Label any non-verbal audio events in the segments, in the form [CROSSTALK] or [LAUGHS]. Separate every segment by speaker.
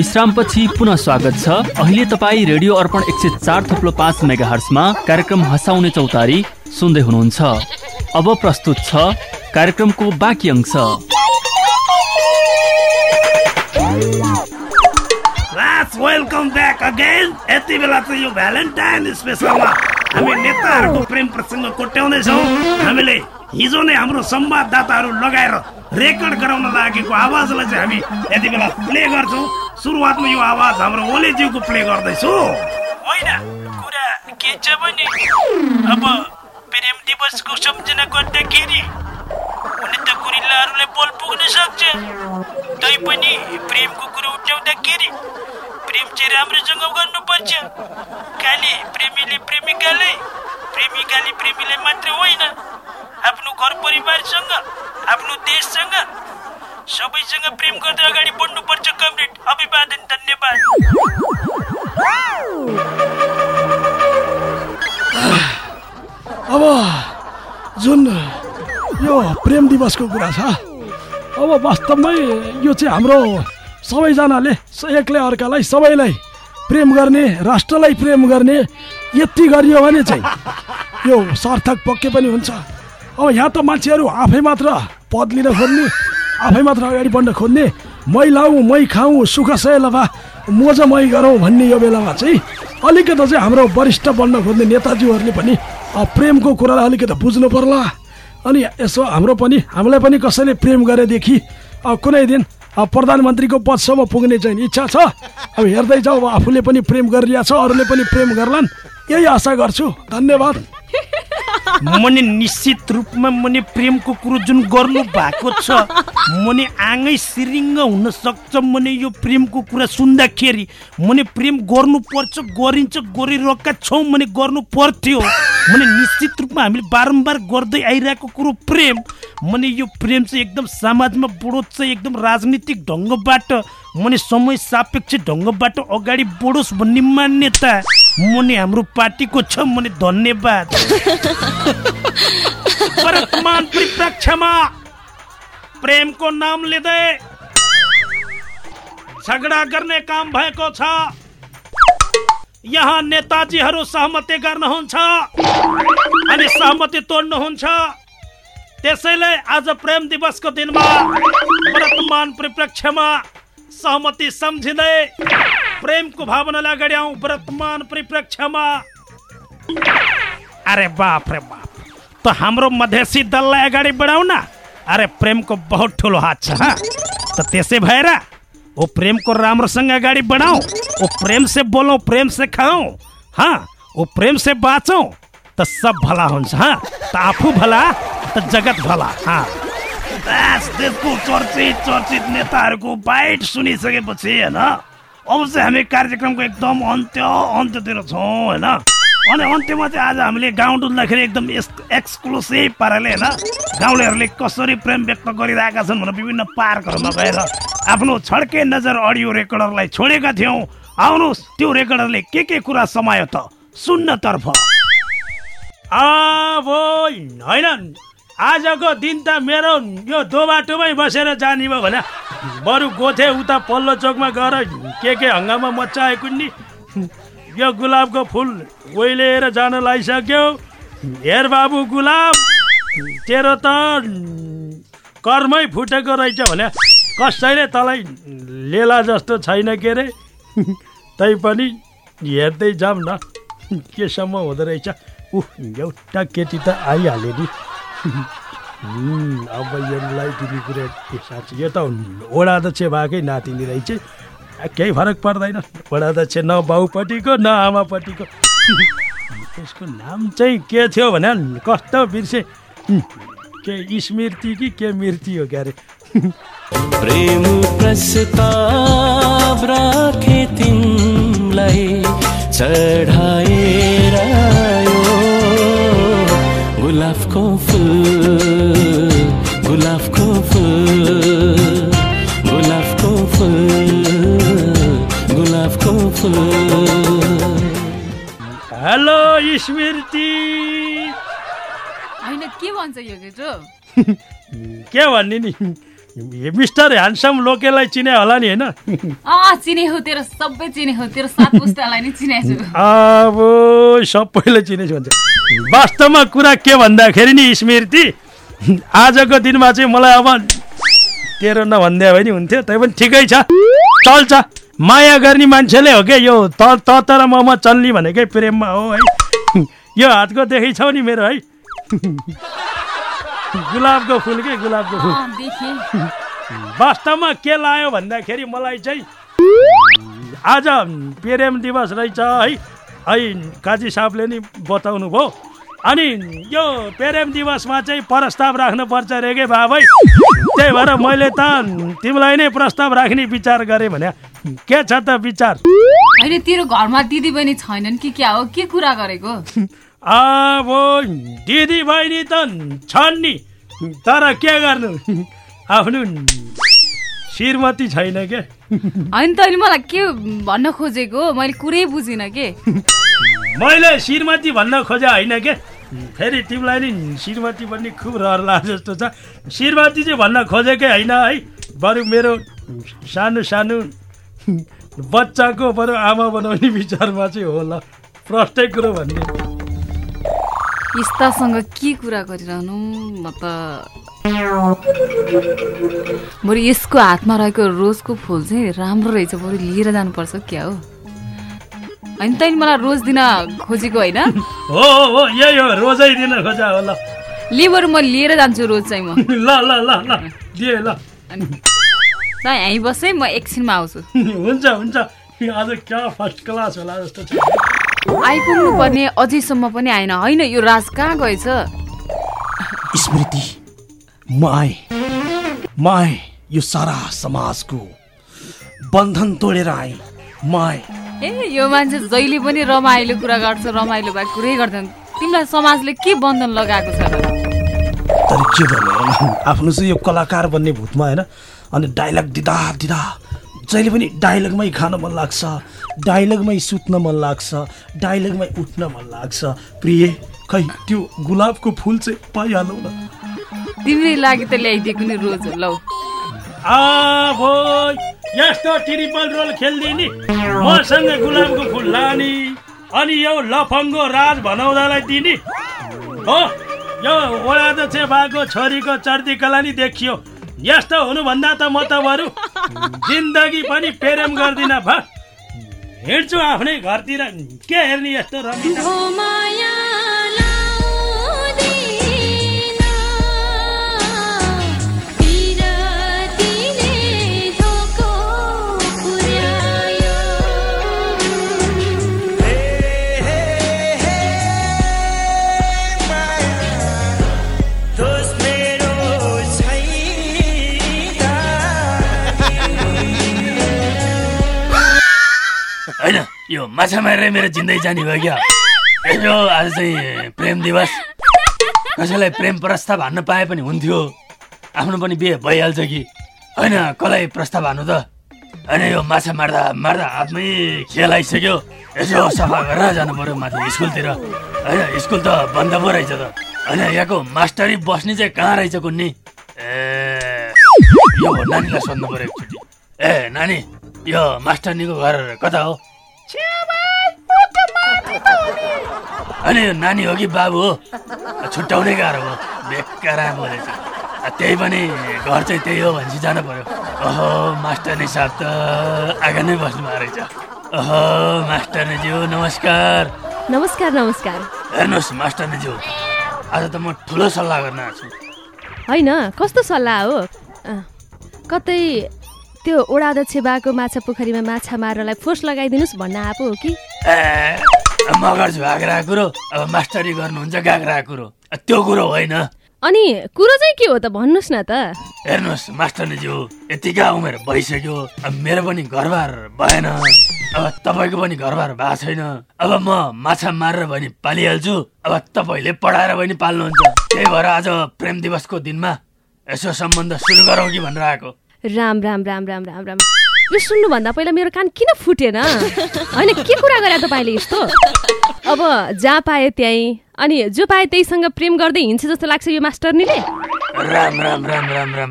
Speaker 1: विश्रामपछि पुनः स्वागत छ। अहिले तपाईँ रेडियो अर्पण एक सय चार थप्लो पाँच मेगा हर्समा कार्यक्रम हँसाउने चौतारी सुन्दै हुनुहुन्छ। अब प्रस्तुत छ कार्यक्रमको बाँकी अंश।
Speaker 2: वेलकम ब्याक अगेन यति बेला चाहिँ यो भ्यालेन्टाइन स्पेसलमा हामी नेताहरूको प्रेम प्रसङ्ग कोट्याउँदैछौँ हामीले हिजो नै हाम्रो संवाददाताहरू लगाएर रेकर्ड गराउन लागेको आवाजलाई चाहिँ हामी यति बेला प्ले गर्छौँ। सुरुवातमा यो आवाज हाम्रो ओलेज्यूको प्ले गर्दैछु।
Speaker 3: होइन कुरा के छ भने अब प्रेम दिवसको सम्झना गर्दाखेरि हुन त गुरिल्लाहरूलाई बल पुग्न सक्छ। तैपनि प्रेमको कुरो उठाउँदाखेरि प्रेम चाहिँ राम्रोसँग गर्नुपर्छ। खालि प्रेमीले प्रेमिकालाई प्रेमिकाले प्रेमीलाई मात्र होइन आफ्नो घर परिवारसँग आफ्नो देशसँग सबैसँग प्रेम गर्दै अगाडि बढ्नुपर्छ कमरेड। अभिवादन धन्यवाद।
Speaker 4: अब जुन यो प्रेम दिवसको कुरा छ अब वास्तवमै यो चाहिँ हाम्रो सबैजनाले एकले अर्कालाई सबैलाई प्रेम गर्ने राष्ट्रलाई प्रेम गर्ने यति गरियो भने चाहिँ यो सार्थक पक्कै पनि हुन्छ। अब यहाँ त मान्छेहरू आफै मात्र पद लिन खोज्ने आफै मात्र अगाडि बढ्न खोज्ने मै लाउँ मै खाउँ सुख सयलभा मोज मै गरौँ भन्ने यो बेलामा चाहिँ अलिकति चाहिँ हाम्रो वरिष्ठ बन्न खोज्ने नेताजीहरूले पनि प्रेमको कुरालाई अलिकति बुझ्नु पर्ला। अनि यसो हाम्रो पनि हामीलाई पनि कसैले प्रेम गरेदेखि कुनै दिन प्रधानमन्त्रीको पदसम्म पुग्ने चाहिँ इच्छा छ। अब हेर्दै जाऊ आफूले पनि प्रेम गरिरहेको छ अरूले पनि प्रेम गर्लान्। यही आशा गर्छु। धन्यवाद।
Speaker 3: मने निश्चित रूपमा मने प्रेमको कुरो जुन गर्नु भएको छ मने आँगै सिरिङ्ग हुन सक्छ मने यो प्रेमको कुरा सुन्दाखेरि। मने प्रेम गर्नुपर्छ गरिन्छ गरिरहेका छौँ मने गर्नु पर्थ्यो मने निश्चित रूपमा हामीले बारम्बार गर्दै आइरहेको कुरो प्रेम। मने यो प्रेम चाहिँ एकदम समाजमा बढोस् चाहिँ एकदम राजनीतिक ढङ्गबाट मने समय सापेक्ष ढङ्गबाट अगाडि बढोस् भन्ने मान्यता। मने हाम्रो पार्टीको छ मने धन्यवाद। वर्तमान परिप्रेक्ष्यमा प्रेमको नाम लिँदै झगडा गर्ने काम भएको छ। यहाँ नेताजीहरू सहमति गर्नुहुन्छ अनि सहमति तोड्नुहुन्छ। त्यसैले आज प्रेम दिवसको दिनमा वर्तमान परिप्रेक्ष्यमा सहमति सम्झिँदै प्रेमको भावनालाई अगाडि आउँ वर्तमान परिप्रेक्ष्यमा अरे बाप रे बाप, त हाम्रो मधेसी दललाई अगाडि बढाउ न। अरे प्रेमको बहुत ठुलो हात छ त त्यसै भएर वो प्रेमको राम्रोसँग अगाडि बढाऊ वो प्रेम से बोलो, प्रेम से खाऊ हाँ। वो प्रेम से बाँचौँ, त सब भला हुन्छ हाँ। त आफू भला, त जगत भला हाँ।
Speaker 2: देशको चर्चित चर्चित नेताहरूको बाइट सुनिसकेपछि होइन अब चाहिँ हामी कार्यक्रमको एकदम अन्त्य अन्त्यतिर छौँ होइन? अनि अन्त्यमा चाहिँ आज हामीले गाउँ डुल्दाखेरि एकदम एक्सक्लुसिभ पाराले होइन? गाउँलेहरूले कसरी प्रेम व्यक्त गरिरहेका छन् भनेर विभिन्न पार्कहरूमा गएर आफ्नो छड्के नजर अडियो रेकर्डरलाई छोडेका थियौँ। आउनुहोस् त्यो रेकर्डरले के के कुरा समायो त सुन्नतर्फ।
Speaker 3: होइन। आजको दिन त मेरो यो दो बाटोमै बसेर जाने भयो भने बरु गोथे उता पल्लो चोकमा गएर के के हङ्गामा मचाएको नि यो गुलाबको फुल ओइलेर जान लागिसक्यो। हेर बाबु गुलाब तेरो त कर्मै फुटेको रहेछ भने कसैले तँलाई लेला जस्तो छैन के अरे तै पनि हेर्दै जाऊँ न। केसम्म हुँदो रहेछ? ऊ एउटा केटी त आइहाल्यो नि। अब यसलाई तिमी कुरा साँच्ची यो त ओडाध्यक्ष भएकै नातिनी रहेछ। केही फरक पर्दैन। वडाध्यक्ष न बाउपट्टिको न आमापट्टिको त्यसको नाम चाहिँ के थियो भने कस्तो बिर्से? के स्मृति कि के मृत्यु हो क्यारे?
Speaker 5: प्रेम प्रस्ताव राखे तिमलाई चढाएर गुलाबको फुल गुलाबको फुल गुलाबको फुल गुलाबको फुल।
Speaker 3: हेलो स्मृति
Speaker 6: होइन के भन्छ यो केटो [LAUGHS]
Speaker 3: के भन्ने नि? मिस्टर ह्यान्डसम लोकेलाई चिने होला नि होइन?
Speaker 6: अँ चिने हो तेरो सबै चिने हो तेरो सात पुस्तालाई नै चिनेको छु। [LAUGHS]
Speaker 3: अब सबैले चिनेछु भन्छ। वास्तवमा कुरा के भन्दाखेरि नि स्मृति? आजको दिनमा चाहिँ मलाई अब तेरो नभनिदियो भने हुन्थ्यो तै पनि ठिकै छ। चल्छ माया गर्ने मान्छेले हो क्या यो? त त तर म म चल्ने भनेकै प्रेममा हो है। यो हातको देखै छौ नि मेरो है। गुलाबको फुल के गुलाबको फुल? वास्तवमा के लायो भन्दाखेरि मलाई चाहिँ आज प्रेम दिवस रहेछ है। है काजी साहबले नि बताउनु भयो अनि यो प्रेम दिवसमा चाहिँ प्रस्ताव राख्नुपर्छ रे के बाबै। त्यही भएर मैले त तिमीलाई नै प्रस्ताव राख्ने विचार गरेँ भने के छ त विचार?
Speaker 6: होइन तेरो घरमा दिदी बहिनी छैनन् कि क्या हो? के कुरा गरेको? [LAUGHS]
Speaker 3: अब दिदी बहिनी त छन् नि तर के गर्नु? [LAUGHS] आफ्नो श्रीमती छैन के?
Speaker 6: होइन तैँले मलाई के भन्न खोजेको? मैले कुरै बुझिनँ के?
Speaker 3: मैले श्रीमती भन्न खोजे होइन के? फेरि तिमीलाई नि श्रीमती पनि खुब रहर लाग्छ जस्तो छ। श्रीमती चाहिँ भन्न खोजेकै होइन है। बरु मेरो सानो सानो बच्चाको बरु आमा बनाउने विचारमा चाहिँ होला। प्रष्टै कुरो भन्ने।
Speaker 6: यस्तासँग के कुरा गरिरहनु? म त बरु यसको हातमा रहेको रोजको फुल चाहिँ राम्रो रहेछ बरु लिएर जानुपर्छ क्या हो? होइन तैँले मलाई रोज दिन खोजेको होइन? [LAUGHS]
Speaker 3: हो हो हो यही हो रोजै दिन खोजा हो ल।
Speaker 6: ले बरु म लिएर जान्छु रोज चाहिँ म। [LAUGHS]
Speaker 3: ल ल ल ल दिए ल।
Speaker 6: अनि त यहीँ बस म एकछिनमा आउँछु। [LAUGHS]
Speaker 3: हुन्छ हुन्छ। आज क्या फर्स्ट क्लास होला जस्तो छ।
Speaker 6: आइपुग्नु पर्ने अझैसम्म पनि आएन। होइन यो राज कहाँ गएछ?
Speaker 2: स्मृति म आएँ। म आएँ यो सारा समाजको बन्धन तोडेर आएँ। म आएँ।
Speaker 6: ए यो मान्छे जहिले पनि रमाइलो कुरा गर्छ रमाइलो भए कुरै गर्दैन। तिमीलाई समाजले के बन्धन लगाएको छ?
Speaker 2: तर के गर्नु हेर न, आफ्नो चाहिँ यो कलाकार बन्ने भूतमा होइन? अनि डाइलग दिँदा दिँदा जहिले पनि डाइलगमै खान मन लाग्छ डाइलगमै सुत्न मन लाग्छ डाइलगमै उठ्न मन लाग्छ। प्रिय खै त्यो गुलाबको फुल चाहिँ पाइहालौ न।
Speaker 6: तिम्रै लागि त ल्याइदिएको नि रोज लौ।
Speaker 3: यस्तो ट्रिपल रोल खेलिदिने मसँग गुलाबको फुल लाने अनि यो लफङ्गो राज भनाउँदालाई दिने। हो यो ओडाध्यक्ष भएको छोरीको चर्ती कला नि देखियो। यस्तो हुनुभन्दा त म त बरु जिन्दगी पनि प्रेम गर्दिनँ भा। हिँड्छु आफ्नै घरतिर के हेर्ने यस्तो रमिलो
Speaker 1: यो माछा मारेर मेरो जिन्दगी जाने भयो क्या? यो आज चाहिँ प्रेम दिवस। कसैलाई प्रेम प्रस्ताव हान्न पाए पनि हुन्थ्यो। आफ्नो पनि बिहे भइहाल्छ कि? होइन कसलाई प्रस्ताव हान्नु त? होइन यो माछा मार्दा मार्दा हातमै खेल आइसक्यो। यसो सफा गरेर जानु पर्यो माथि स्कुलतिर। होइन स्कुल त बन्द पो रहेछ त। होइन यहाँको मास्टरी बस्ने चाहिँ कहाँ रहेछ कुन्नी? ए यो नानीलाई सोध्नु एकचोटि। ए नानी यो मास्टरनीको घर कता हो? अनि यो नानी हो कि बाबु हो? छुट्याउनै गाह्रो हो। बेकारा बोलेछ त्यही पनि घर चाहिँ त्यही हो भनेपछि जानु पर्यो ओहो मास्टरनी साहब त आँगन नै बस्नु भएको रहेछ। ओहो मास्टरनीज्यू नमस्कार।
Speaker 7: नमस्कार नमस्कार।
Speaker 1: हेर्नुहोस् मास्टरनीज्यू आज त म ठुलो सल्लाह गर्न आएको छु।
Speaker 7: होइन कस्तो सल्लाह हो? कतै त्यो ओडाध्यक्ष बाको माछा पोखरीमा माछा मार्नलाई फोर्स लगाइदिनुहोस् भन्न आएको हो कि?
Speaker 1: ए म गर्छु आग्रा कुरो। अब मास्टरी गर्नुहुन्छ गाग्रा कुरो। त्यो कुरो होइन।
Speaker 7: अनि कुरो चाहिँ के हो त भन्नुहोस् न त।
Speaker 1: हेर्नुहोस् मास्टरनीज्यू यतिका उमेर भइसक्यो। अब मेरो पनि घरबार भएन। अब तपाईँको पनि घरबार भएको छैन। अब म माछा मारेर पनि पालिहाल्छु। अब तपाईँले पढाएर पनि पाल्नुहुन्छ। त्यही भएर आज प्रेम दिवसको दिनमा यसो सम्बन्ध सुरु गरौँ कि भनेर आएको।
Speaker 7: राम राम राम राम राम राम। यो सुन्नुभन्दा पहिला मेरो कान किन फुटेन? होइन के कुरा गरे तपाईँले यस्तो? अब जहाँ पाए त्यहीँ अनि जो पाए त्यहीसँग प्रेम गर्दै हिँड्छ जस्तो लाग्छ यो मास्टरनीले
Speaker 1: राम राम राम राम राम।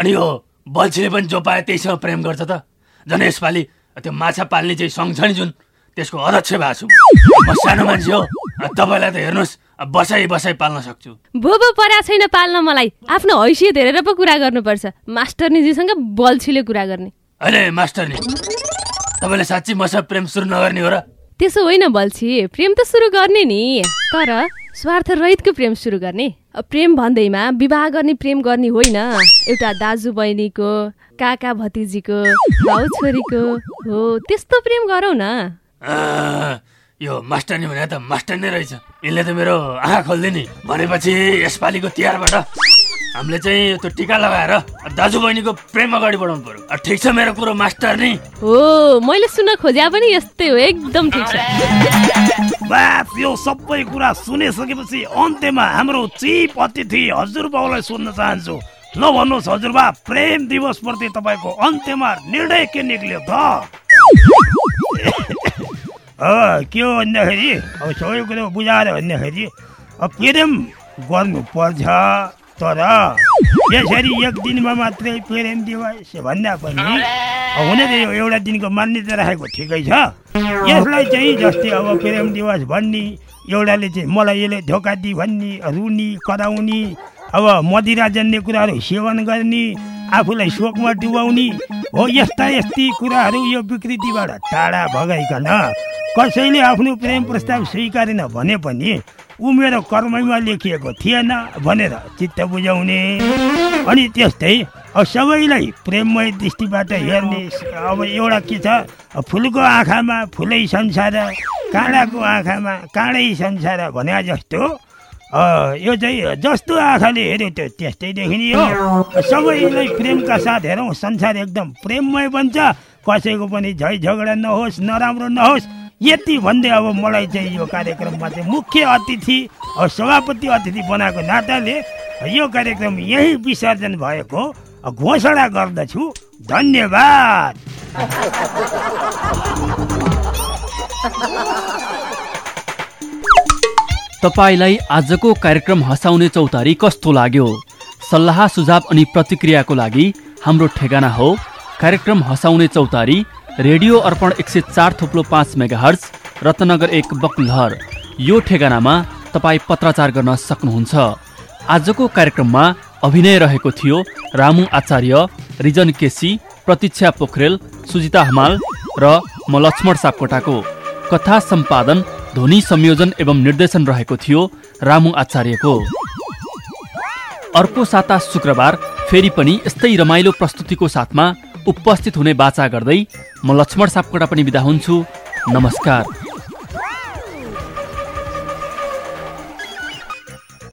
Speaker 1: अनि यो बल्छीले पनि जो पायो त्यहीसँग प्रेम गर्छ त? झन् यसपालि त्यो माछा पाल्ने चाहिँ सङ्घ छ नि जुन त्यसको अध्यक्ष भएको छु म सानो मान्छे हो। तपाईँलाई त हेर्नुहोस् बसाइ बसाइ पाल्न सक्छु।
Speaker 7: भोबो परा छैन पाल्न मलाई। आफ्नो हैसियत हेरेर पो कुरा गर्नुपर्छ। मास्टरनीजीसँग बल्छीले कुरा गर्ने।
Speaker 1: होइन मास्टर नि तपाईँले साँच्ची मसँग प्रेम सुरु नगर्ने हो र?
Speaker 7: त्यसो होइन बल्छी प्रेम त सुरु गर्ने नि। तर स्वार्थ रहितको प्रेम सुरु गर्ने। प्रेम भन्दैमा विवाह गर्ने प्रेम गर्ने होइन। एउटा दाजु बहिनीको काका भतिजीको भाउ छोरीको हो त्यस्तो प्रेम गरौ न।
Speaker 1: यो मास्टर नि भने त मास्टर नै रहेछ। यसले त मेरो आँखा खोल्दै नि। भनेपछि यसपालिको तिहारबाट हामीले चाहिँ त्यो टिका लगाएर दाजु बहिनीको प्रेम अगाडि बढाउनु पर्यो। अ, ठिक छ मेरो कुरो मास्टर नि।
Speaker 7: हो मैले सुन्न खोज्या पनि यस्तै हो एकदम ठिक छ।
Speaker 3: बास यो सबै कुरा सुनिसकेपछि अन्त्यमा हाम्रो चिप अतिथि हजुरबाउलाई सोध्न चाहन्छु। ल भन्नुहोस् हजुरबा प्रेम दिवस प्रति तपाईँको अन्त्यमा निर्णय के निक्ल्यो त के हो भन्दाखेरि? अब सबै कुरो बुझाएर भन्दाखेरि अब प्रेम गर्नुपर्छ। तर। यसरी एक दिनमा मात्रै प्रेम दिवस भन्दा पनि हुन त यो एउटा दिनको मान्यता राखेको ठिकै छ। यसलाई चाहिँ जस्तै अब प्रेम दिवस भन्ने एउटाले चाहिँ मलाई यसले धोका दि भन्ने रुनी कराउने अब मदिरा जन्ने कुराहरू सेवन गर्ने आफूलाई शोकमा डुबाउने हो यस्ता यस्ती कुराहरू यो विकृतिबाट टाढा भगाइकन कसैले आफ्नो प्रेम प्रस्ताव स्वीकारेन भने पनि ऊ मेरो कर्मैमा लेखिएको थिएन भनेर चित्त बुझाउने। अनि त्यस्तै अब सबैलाई प्रेममय दृष्टिबाट हेर्ने अब एउटा के छ? फुलको आँखामा फुलै संसार काँडाको आँखामा काँडै संसार भने जस्तो। यो चाहिँ जस्तो आँखाले हेऱ्यो त्यो त्यस्तै देखिने हो सबैलाई प्रेमका साथ हेरौँ संसार एकदम प्रेममय बन्छ। कसैको पनि झै झगडा नहोस् नराम्रो नहोस्। यति भन्दै अब मलाई चाहिँ यो कार्यक्रममा चाहिँ मुख्य अतिथि सभापति अतिथि बनाएको नाताले यो कार्यक्रम यही विसर्जन भएको घोषणा गर्दछु। धन्यवाद।
Speaker 8: तपाईँलाई आजको कार्यक्रम हँसाउने चौतारी कस्तो लाग्यो? सल्लाह सुझाव अनि प्रतिक्रियाको लागि हाम्रो ठेगाना हो। कार्यक्रम हँसाउने चौतारी रेडियो अर्पण एक सय चार थुप्लो पाँच मेगाहर्ज रत्नगर एक बकुलहर यो ठेगानामा तपाईँ पत्राचार गर्न सक्नुहुन्छ। आजको कार्यक्रममा अभिनय रहेको थियो रामु आचार्य रिजन केसी प्रतीक्षा पोखरेल सुजिता हमाल र म लक्ष्मण सापकोटाको। कथा सम्पादन ध्वनि संयोजन एवं निर्देशन रहेको थियो रामु आचार्यको। अर्को साता शुक्रबार फेरि पनि यस्तै रमाइलो प्रस्तुतिको साथमा उपस्थित हुने बाचा गर्दै म लक्ष्मण सापकोटा पनि बिदा हुन्छु। नमस्कार।